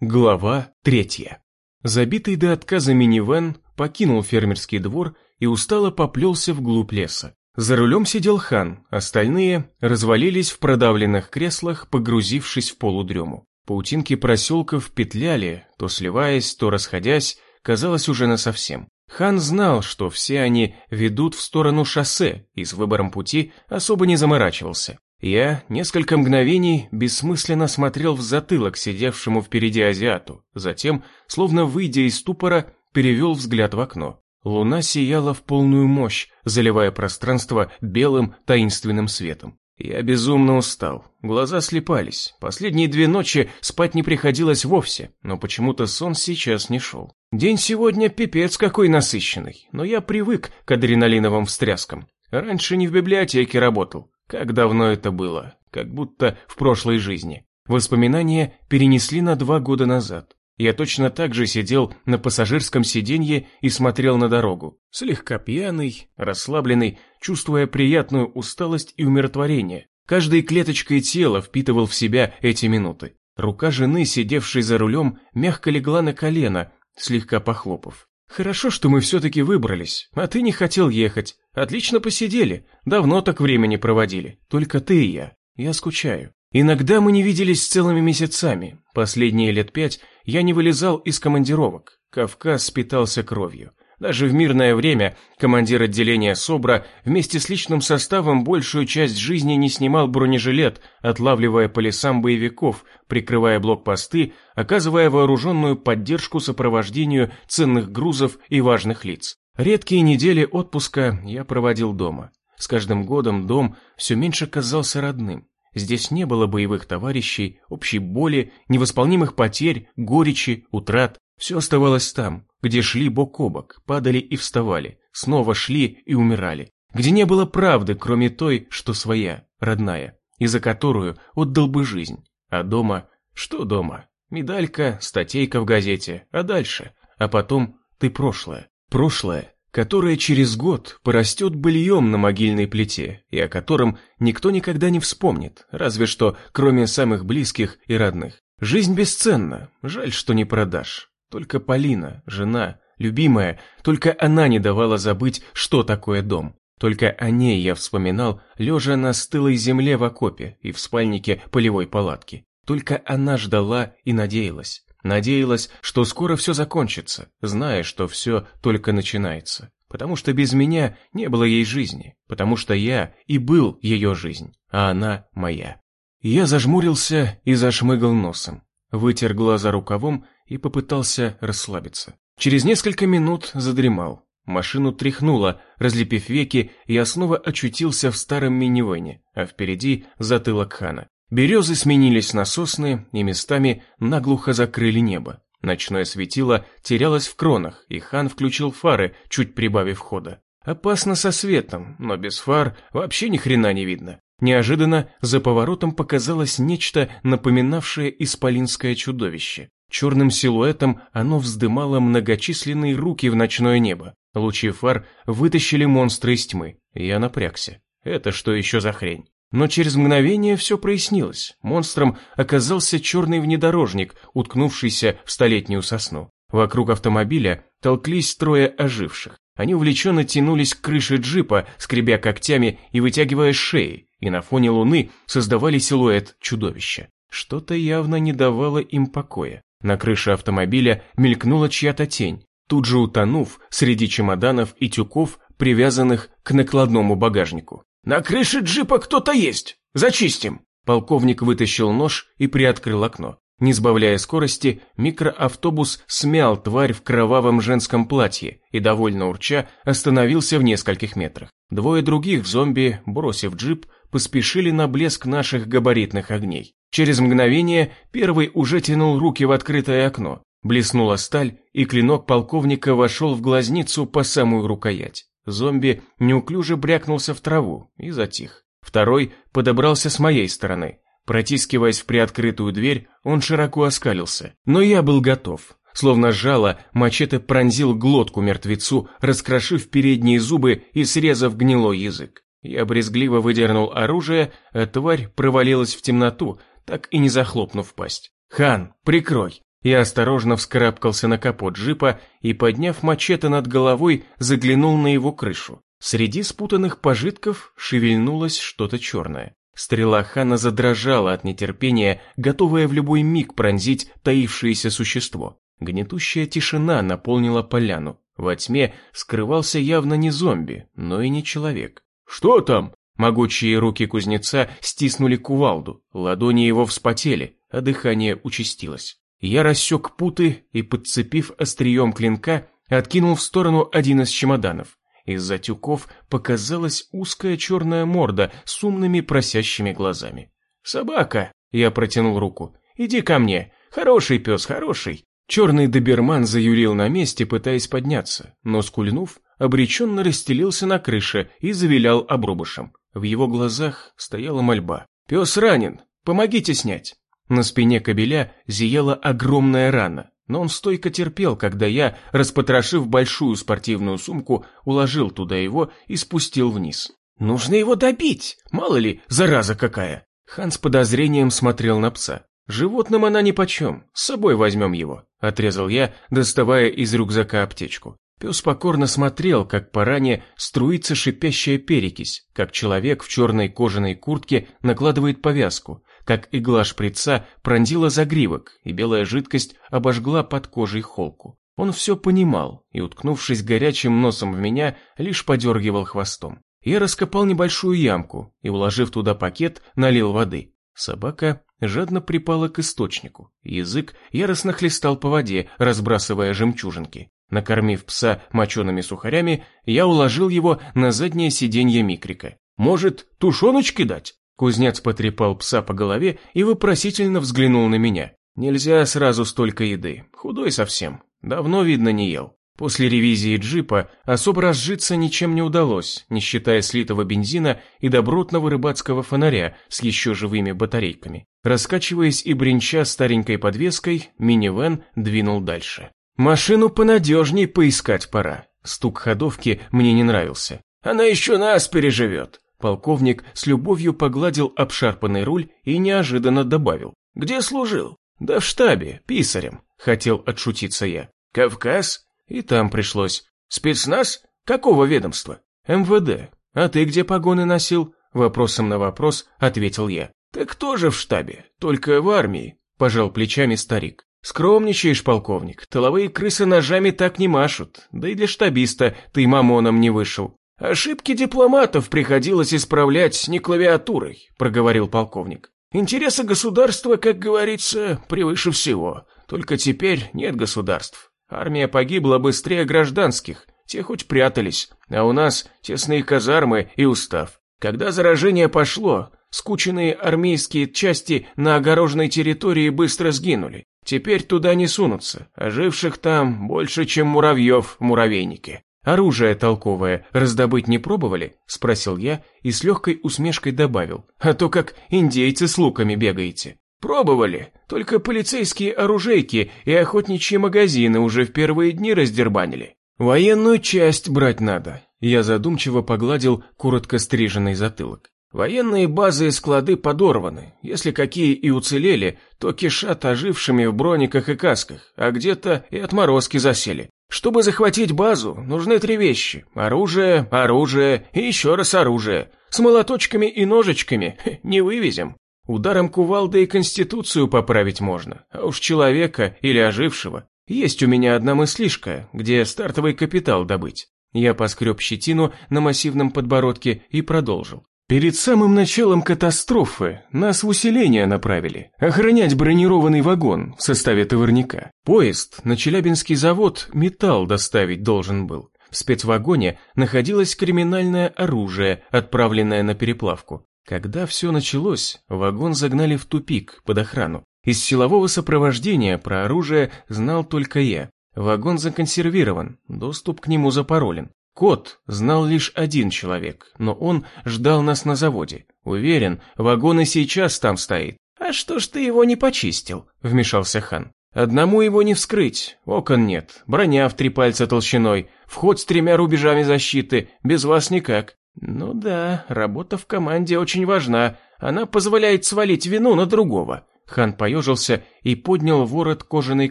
Глава третья. Забитый до отказа минивэн покинул фермерский двор и устало поплелся вглубь леса. За рулем сидел хан, остальные развалились в продавленных креслах, погрузившись в полудрему. Паутинки проселков петляли, то сливаясь, то расходясь, казалось уже насовсем. Хан знал, что все они ведут в сторону шоссе и с выбором пути особо не заморачивался. Я несколько мгновений бессмысленно смотрел в затылок сидевшему впереди азиату, затем, словно выйдя из ступора, перевел взгляд в окно. Луна сияла в полную мощь, заливая пространство белым таинственным светом. Я безумно устал, глаза слепались. Последние две ночи спать не приходилось вовсе, но почему-то сон сейчас не шел. День сегодня пипец какой насыщенный, но я привык к адреналиновым встряскам. Раньше не в библиотеке работал, как давно это было, как будто в прошлой жизни. Воспоминания перенесли на два года назад. Я точно так же сидел на пассажирском сиденье и смотрел на дорогу, слегка пьяный, расслабленный, чувствуя приятную усталость и умиротворение. Каждой клеточкой тела впитывал в себя эти минуты. Рука жены, сидевшей за рулем, мягко легла на колено, слегка похлопав. «Хорошо, что мы все-таки выбрались, а ты не хотел ехать. Отлично посидели, давно так времени проводили, только ты и я. Я скучаю. Иногда мы не виделись целыми месяцами. Последние лет пять я не вылезал из командировок. Кавказ питался кровью. Даже в мирное время командир отделения СОБРа вместе с личным составом большую часть жизни не снимал бронежилет, отлавливая по лесам боевиков, прикрывая блокпосты, оказывая вооруженную поддержку сопровождению ценных грузов и важных лиц. Редкие недели отпуска я проводил дома. С каждым годом дом все меньше казался родным. Здесь не было боевых товарищей, общей боли, невосполнимых потерь, горечи, утрат. Все оставалось там, где шли бок о бок, падали и вставали, снова шли и умирали. Где не было правды, кроме той, что своя, родная, и за которую отдал бы жизнь. А дома... Что дома? Медалька, статейка в газете, а дальше? А потом ты прошлое. Прошлое, которое через год порастет быльем на могильной плите, и о котором никто никогда не вспомнит, разве что кроме самых близких и родных. Жизнь бесценна, жаль, что не продашь. Только Полина, жена, любимая, только она не давала забыть, что такое дом. Только о ней я вспоминал, лежа на стылой земле в окопе и в спальнике полевой палатки. Только она ждала и надеялась. Надеялась, что скоро все закончится, зная, что все только начинается. Потому что без меня не было ей жизни, потому что я и был ее жизнь, а она моя. Я зажмурился и зашмыгал носом, вытер глаза рукавом и попытался расслабиться. Через несколько минут задремал. Машину тряхнуло, разлепив веки, я снова очутился в старом минивэне, а впереди затылок хана. Березы сменились на сосны и местами наглухо закрыли небо. Ночное светило терялось в кронах, и хан включил фары, чуть прибавив хода. Опасно со светом, но без фар вообще ни хрена не видно. Неожиданно за поворотом показалось нечто, напоминавшее исполинское чудовище. Черным силуэтом оно вздымало многочисленные руки в ночное небо. Лучи фар вытащили монстра из тьмы. Я напрягся. Это что еще за хрень? Но через мгновение все прояснилось. Монстром оказался черный внедорожник, уткнувшийся в столетнюю сосну. Вокруг автомобиля толклись трое оживших. Они увлеченно тянулись к крыше джипа, скребя когтями и вытягивая шеи, и на фоне луны создавали силуэт чудовища. Что-то явно не давало им покоя. На крыше автомобиля мелькнула чья-то тень, тут же утонув среди чемоданов и тюков, привязанных к накладному багажнику. «На крыше джипа кто-то есть! Зачистим!» Полковник вытащил нож и приоткрыл окно. Не сбавляя скорости, микроавтобус смял тварь в кровавом женском платье и, довольно урча, остановился в нескольких метрах. Двое других зомби, бросив джип, поспешили на блеск наших габаритных огней. Через мгновение первый уже тянул руки в открытое окно. Блеснула сталь, и клинок полковника вошел в глазницу по самую рукоять. Зомби неуклюже брякнулся в траву и затих. Второй подобрался с моей стороны. Протискиваясь в приоткрытую дверь, он широко оскалился. Но я был готов. Словно жало, мачете пронзил глотку мертвецу, раскрошив передние зубы и срезав гнилой язык. Я брезгливо выдернул оружие, а тварь провалилась в темноту, так и не захлопнув пасть. «Хан, прикрой!» Я осторожно вскарабкался на капот джипа и, подняв мачете над головой, заглянул на его крышу. Среди спутанных пожитков шевельнулось что-то черное. Стрела Хана задрожала от нетерпения, готовая в любой миг пронзить таившееся существо. Гнетущая тишина наполнила поляну. Во тьме скрывался явно не зомби, но и не человек. «Что там?» Могучие руки кузнеца стиснули кувалду, ладони его вспотели, а дыхание участилось. Я рассек путы и, подцепив острием клинка, откинул в сторону один из чемоданов. Из-за тюков показалась узкая черная морда с умными просящими глазами. «Собака!» — я протянул руку. «Иди ко мне! Хороший пес, хороший!» Черный доберман заюрил на месте, пытаясь подняться, но, скульнув, обреченно расстелился на крыше и завилял обрубышем. В его глазах стояла мольба. «Пес ранен! Помогите снять!» На спине кобеля зияла огромная рана, но он стойко терпел, когда я, распотрошив большую спортивную сумку, уложил туда его и спустил вниз. «Нужно его добить! Мало ли, зараза какая!» Хан с подозрением смотрел на пса. «Животным она нипочем, с собой возьмем его», – отрезал я, доставая из рюкзака аптечку. Пес покорно смотрел, как по ране струится шипящая перекись, как человек в черной кожаной куртке накладывает повязку, как игла шприца пронзила загривок, и белая жидкость обожгла под кожей холку. Он все понимал и, уткнувшись горячим носом в меня, лишь подергивал хвостом. Я раскопал небольшую ямку и, уложив туда пакет, налил воды. Собака жадно припала к источнику. Язык яростно хлестал по воде, разбрасывая жемчужинки. Накормив пса мочеными сухарями, я уложил его на заднее сиденье микрика. «Может, тушеночки дать?» Кузнец потрепал пса по голове и вопросительно взглянул на меня. «Нельзя сразу столько еды. Худой совсем. Давно, видно, не ел». После ревизии джипа особо разжиться ничем не удалось, не считая слитого бензина и добротного рыбацкого фонаря с еще живыми батарейками. Раскачиваясь и бренча старенькой подвеской, минивэн двинул дальше. Машину понадежней поискать пора. Стук ходовки мне не нравился. Она еще нас переживет. Полковник с любовью погладил обшарпанный руль и неожиданно добавил. «Где служил?» «Да в штабе, писарем», — хотел отшутиться я. «Кавказ?» И там пришлось. «Спецназ? Какого ведомства?» «МВД. А ты где погоны носил?» Вопросом на вопрос ответил я. «Так тоже в штабе, только в армии», – пожал плечами старик. «Скромничаешь, полковник, тыловые крысы ножами так не машут, да и для штабиста ты мамоном не вышел». «Ошибки дипломатов приходилось исправлять не клавиатурой», – проговорил полковник. «Интересы государства, как говорится, превыше всего. Только теперь нет государств. Армия погибла быстрее гражданских, те хоть прятались, а у нас тесные казармы и устав. Когда заражение пошло, скученные армейские части на огороженной территории быстро сгинули. Теперь туда не сунутся, а живших там больше, чем муравьев в муравейнике. «Оружие толковое раздобыть не пробовали?» – спросил я и с легкой усмешкой добавил. «А то как индейцы с луками бегаете». «Пробовали, только полицейские оружейки и охотничьи магазины уже в первые дни раздербанили. Военную часть брать надо». Я задумчиво погладил коротко стриженный затылок. Военные базы и склады подорваны. Если какие и уцелели, то кишат ожившими в брониках и касках, а где-то и отморозки засели. Чтобы захватить базу, нужны три вещи. Оружие, оружие и еще раз оружие. С молоточками и ножичками не вывезем. Ударом кувалды и конституцию поправить можно, а уж человека или ожившего. Есть у меня одна мыслишка, где стартовый капитал добыть. Я поскреб щетину на массивном подбородке и продолжил. Перед самым началом катастрофы нас в усиление направили, охранять бронированный вагон в составе товарника. Поезд на Челябинский завод металл доставить должен был. В спецвагоне находилось криминальное оружие, отправленное на переплавку. Когда все началось, вагон загнали в тупик под охрану. Из силового сопровождения про оружие знал только я. Вагон законсервирован, доступ к нему запаролен. Кот знал лишь один человек, но он ждал нас на заводе. Уверен, вагон и сейчас там стоит. «А что ж ты его не почистил?» – вмешался хан. «Одному его не вскрыть, окон нет, броня в три пальца толщиной, вход с тремя рубежами защиты, без вас никак». «Ну да, работа в команде очень важна, она позволяет свалить вину на другого. Хан поежился и поднял ворот кожаной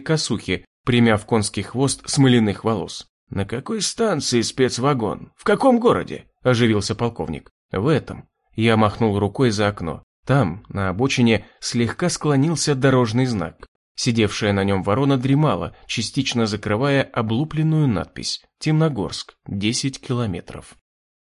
косухи, примяв конский хвост смоляных волос. «На какой станции спецвагон? В каком городе?» – оживился полковник. «В этом». Я махнул рукой за окно. Там, на обочине, слегка склонился дорожный знак. Сидевшая на нем ворона дремала, частично закрывая облупленную надпись «Темногорск, 10 километров».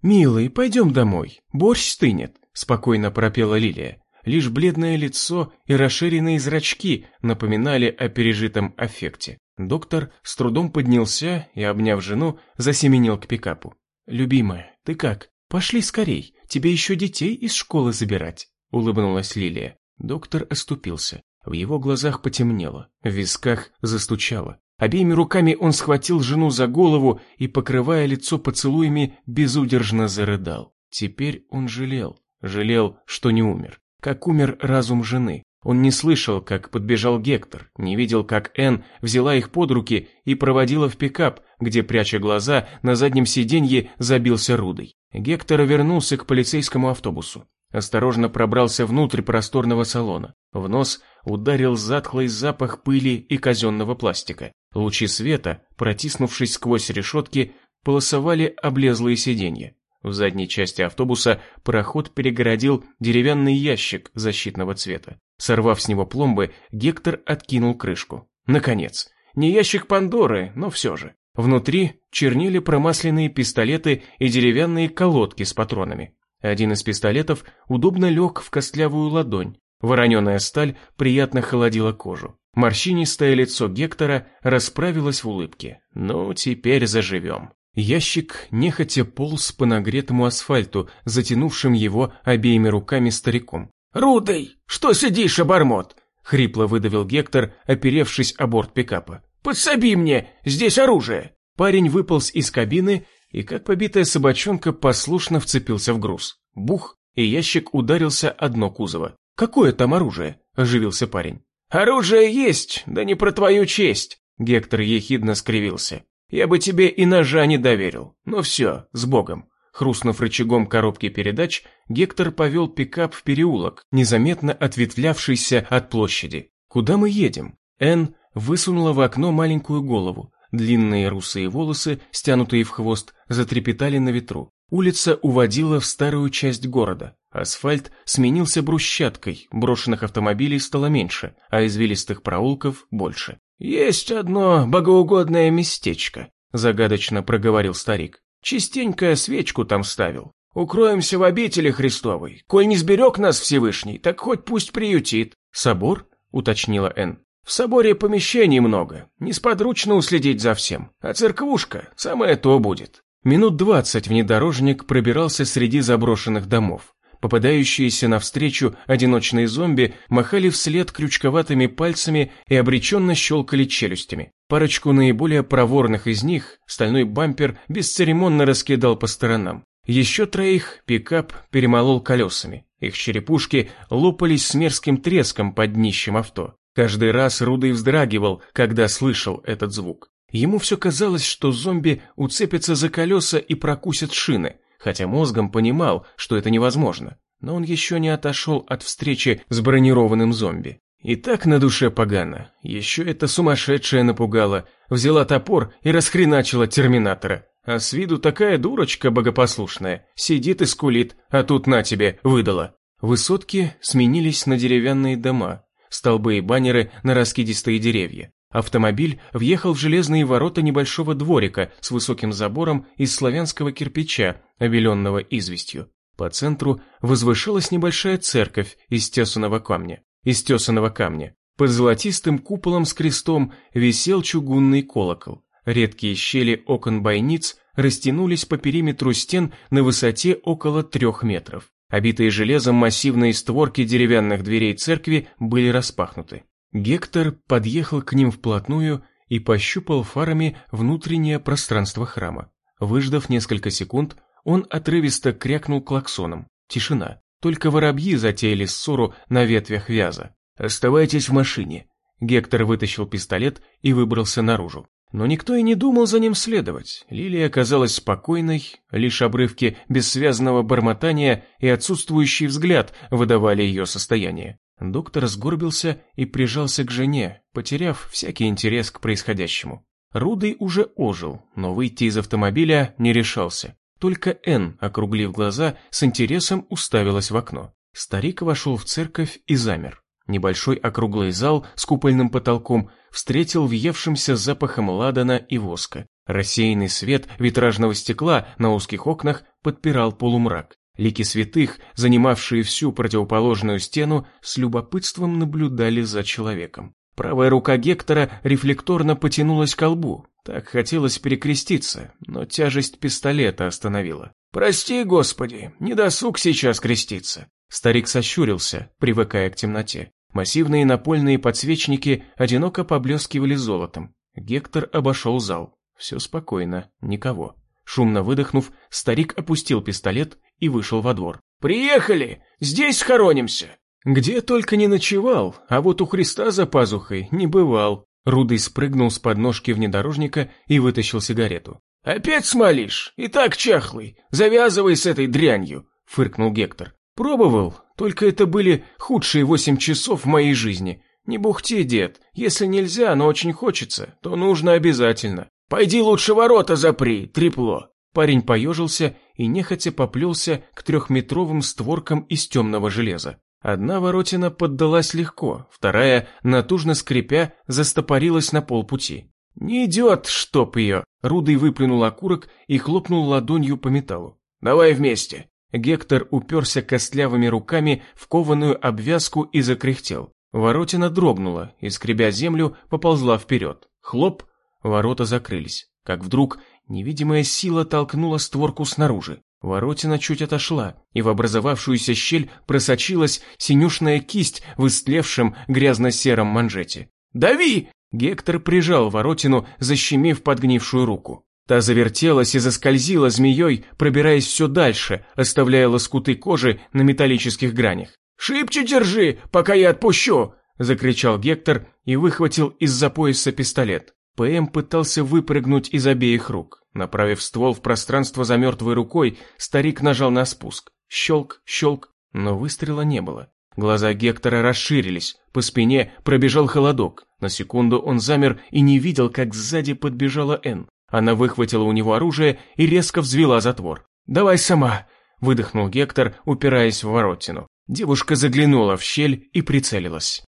«Милый, пойдем домой, борщ стынет», – спокойно пропела Лилия. Лишь бледное лицо и расширенные зрачки напоминали о пережитом аффекте. Доктор с трудом поднялся и, обняв жену, засеменил к пикапу. «Любимая, ты как? Пошли скорей, тебе еще детей из школы забирать», — улыбнулась Лилия. Доктор оступился. В его глазах потемнело, в висках застучало. Обеими руками он схватил жену за голову и, покрывая лицо поцелуями, безудержно зарыдал. Теперь он жалел, жалел, что не умер. Как умер разум жены, он не слышал, как подбежал Гектор, не видел, как Энн взяла их под руки и проводила в пикап, где, пряча глаза, на заднем сиденье забился Рудой. Гектор вернулся к полицейскому автобусу. Осторожно пробрался внутрь просторного салона. В нос ударил затхлый запах пыли и казенного пластика. Лучи света, протиснувшись сквозь решетки, полосовали облезлые сиденья. В задней части автобуса проход перегородил деревянный ящик защитного цвета. Сорвав с него пломбы, Гектор откинул крышку. Наконец. Не ящик Пандоры, но все же. Внутри чернили промасленные пистолеты и деревянные колодки с патронами. Один из пистолетов удобно лег в костлявую ладонь. Вороненая сталь приятно холодила кожу. Морщинистое лицо Гектора расправилось в улыбке. «Ну, теперь заживем». Ящик нехотя полз по нагретому асфальту, затянувшим его обеими руками стариком. «Рудой! Что сидишь, обормот?» — хрипло выдавил Гектор, оперевшись о борт пикапа. «Подсоби мне! Здесь оружие!» Парень выполз из кабины и, как побитая собачонка, послушно вцепился в груз. Бух, и ящик ударился о дно кузова. «Какое там оружие?» – оживился парень. «Оружие есть, да не про твою честь!» Гектор ехидно скривился. «Я бы тебе и ножа не доверил. Но все, с Богом. Хрустнув рычагом коробки передач, Гектор повел пикап в переулок, незаметно ответвлявшийся от площади. «Куда мы едем?» Энн высунула в окно маленькую голову. Длинные русые волосы, стянутые в хвост, затрепетали на ветру. Улица уводила в старую часть города. Асфальт сменился брусчаткой, брошенных автомобилей стало меньше, а извилистых проулков больше. «Есть одно богоугодное местечко», – загадочно проговорил старик. Частенько свечку там ставил. Укроемся в обители Христовой. Коль не сберег нас Всевышний, так хоть пусть приютит. Собор? Уточнила Н. В соборе помещений много. Несподручно уследить за всем. А церквушка самое то будет. Минут двадцать внедорожник пробирался среди заброшенных домов. Попадающиеся навстречу одиночные зомби махали вслед крючковатыми пальцами и обреченно щелкали челюстями. Парочку наиболее проворных из них стальной бампер бесцеремонно раскидал по сторонам. Еще троих пикап перемолол колесами. Их черепушки лопались с мерзким треском под днищем авто. Каждый раз Рудый вздрагивал, когда слышал этот звук. Ему все казалось, что зомби уцепятся за колеса и прокусят шины, хотя мозгом понимал, что это невозможно. Но он еще не отошел от встречи с бронированным зомби. И так на душе погано. Еще эта сумасшедшая напугала, взяла топор и расхреначила терминатора. А с виду такая дурочка богопослушная, сидит и скулит, а тут на тебе, выдала. Высотки сменились на деревянные дома, столбы и баннеры на раскидистые деревья. Автомобиль въехал в железные ворота небольшого дворика с высоким забором из славянского кирпича, обеленного известью. По центру возвышалась небольшая церковь из тесаного камня. Из тесаного камня. Под золотистым куполом с крестом висел чугунный колокол. Редкие щели окон бойниц растянулись по периметру стен на высоте около трех метров. Обитые железом массивные створки деревянных дверей церкви были распахнуты. Гектор подъехал к ним вплотную и пощупал фарами внутреннее пространство храма. Выждав несколько секунд, он отрывисто крякнул клаксоном. Тишина. Только воробьи затеяли ссору на ветвях вяза. «Оставайтесь в машине». Гектор вытащил пистолет и выбрался наружу. Но никто и не думал за ним следовать. Лилия оказалась спокойной, лишь обрывки бессвязного бормотания и отсутствующий взгляд выдавали ее состояние. Доктор сгорбился и прижался к жене, потеряв всякий интерес к происходящему. Рудый уже ожил, но выйти из автомобиля не решался. Только Энн, округлив глаза, с интересом уставилась в окно. Старик вошел в церковь и замер. Небольшой округлый зал с купольным потолком встретил въевшимся запахом ладана и воска. Рассеянный свет витражного стекла на узких окнах подпирал полумрак. Лики святых, занимавшие всю противоположную стену, с любопытством наблюдали за человеком. Правая рука Гектора рефлекторно потянулась к лбу. Так хотелось перекреститься, но тяжесть пистолета остановила. «Прости, Господи, не досуг сейчас креститься». Старик сощурился, привыкая к темноте. Массивные напольные подсвечники одиноко поблескивали золотом. Гектор обошел зал. Все спокойно, никого. Шумно выдохнув, старик опустил пистолет и вышел во двор. «Приехали! Здесь схоронимся!» Где только не ночевал, а вот у Христа за пазухой не бывал. Рудый спрыгнул с подножки внедорожника и вытащил сигарету. «Опять смолишь? И так чахлый. Завязывай с этой дрянью!» — фыркнул Гектор. «Пробовал, только это были худшие восемь часов в моей жизни. Не бухти, дед. Если нельзя, но очень хочется, то нужно обязательно. Пойди лучше ворота запри, трепло». Парень поежился и нехотя поплелся к трехметровым створкам из темного железа. Одна воротина поддалась легко, вторая, натужно скрипя, застопорилась на полпути. «Не идет, чтоб ее!» Рудый выплюнул окурок и хлопнул ладонью по металлу. «Давай вместе!» Гектор уперся костлявыми руками в кованую обвязку и закряхтел. Воротина дрогнула и, скребя землю, поползла вперед. Хлоп! Ворота закрылись. Как вдруг невидимая сила толкнула створку снаружи. Воротина чуть отошла, и в образовавшуюся щель просочилась синюшная кисть в истлевшем грязно-сером манжете. «Дави!» Гектор прижал воротину, защемив подгнившую руку. Та завертелась и заскользила змеей, пробираясь все дальше, оставляя лоскуты кожи на металлических гранях. «Шибче держи, пока я отпущу!» – закричал Гектор и выхватил из-за пояса пистолет. ПМ пытался выпрыгнуть из обеих рук. Направив ствол в пространство за мертвой рукой, старик нажал на спуск. Щелк, щелк, но выстрела не было. Глаза Гектора расширились, по спине пробежал холодок. На секунду он замер и не видел, как сзади подбежала Энн. Она выхватила у него оружие и резко взвела затвор. «Давай сама!» – выдохнул Гектор, упираясь в воротину. Девушка заглянула в щель и прицелилась.